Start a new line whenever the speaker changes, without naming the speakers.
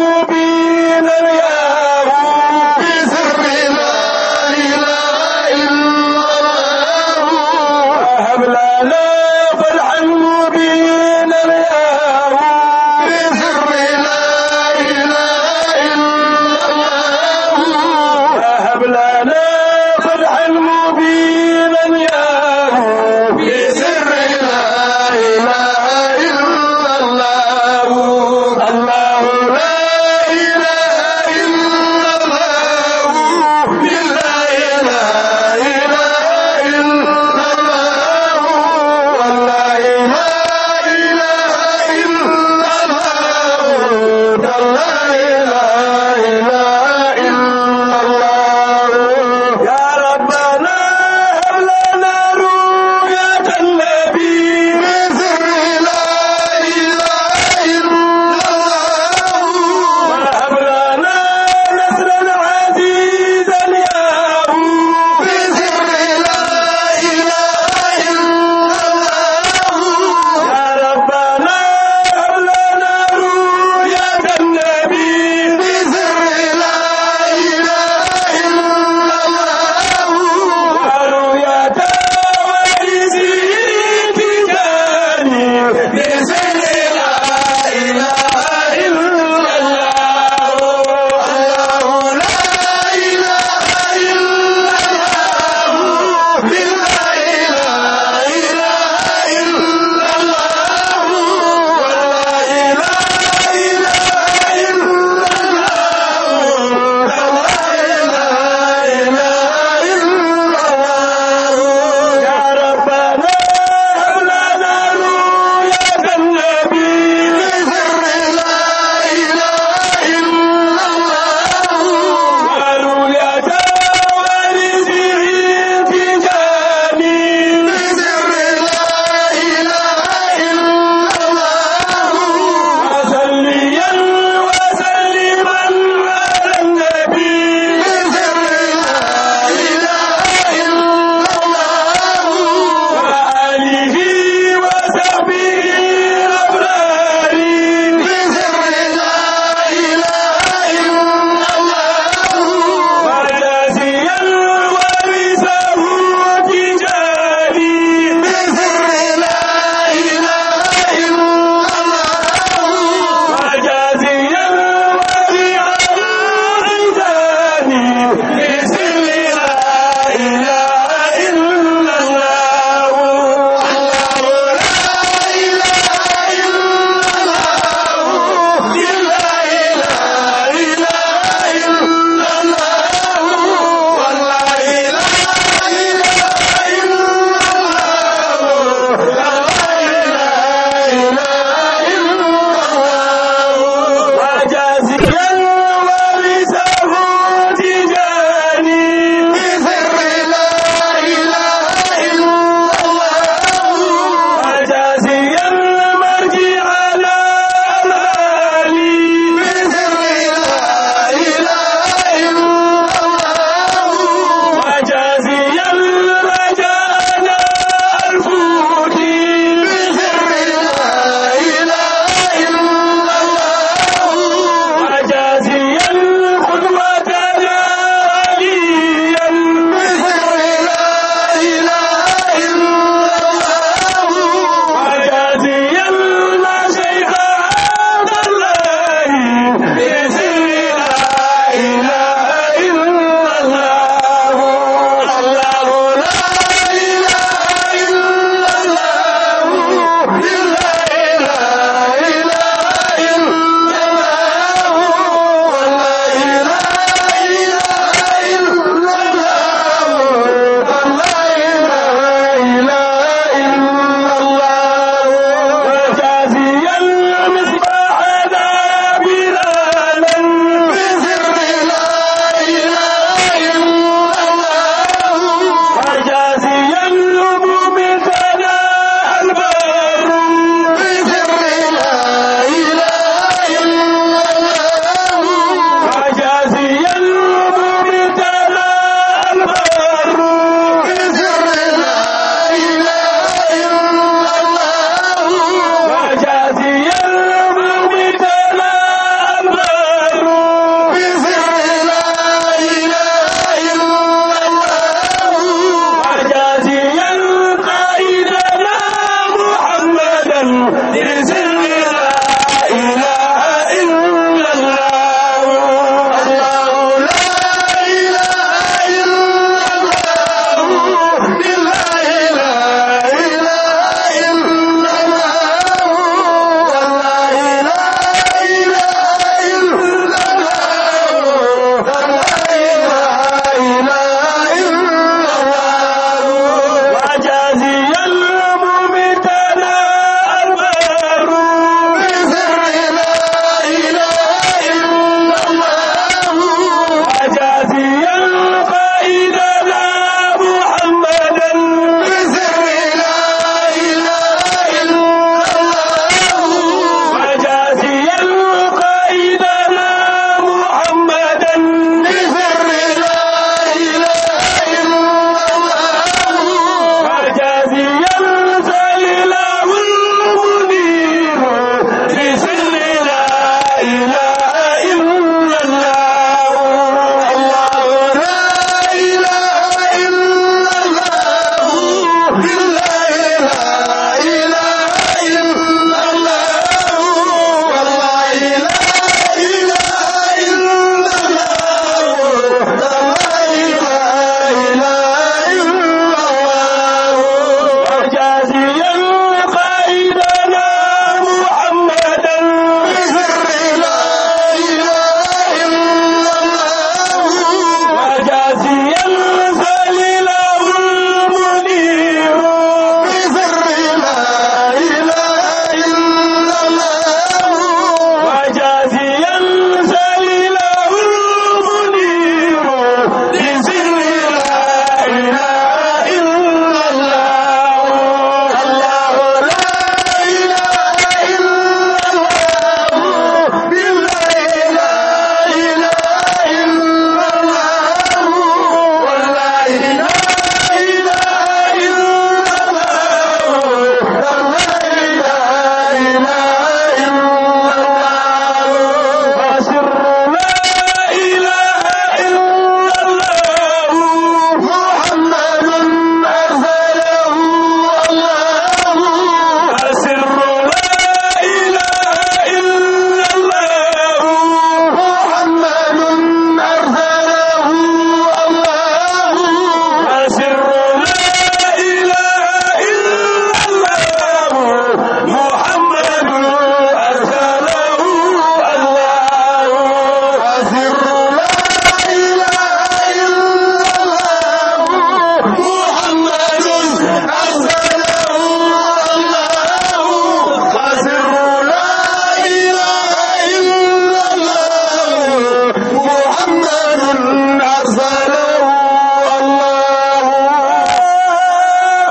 قلوبي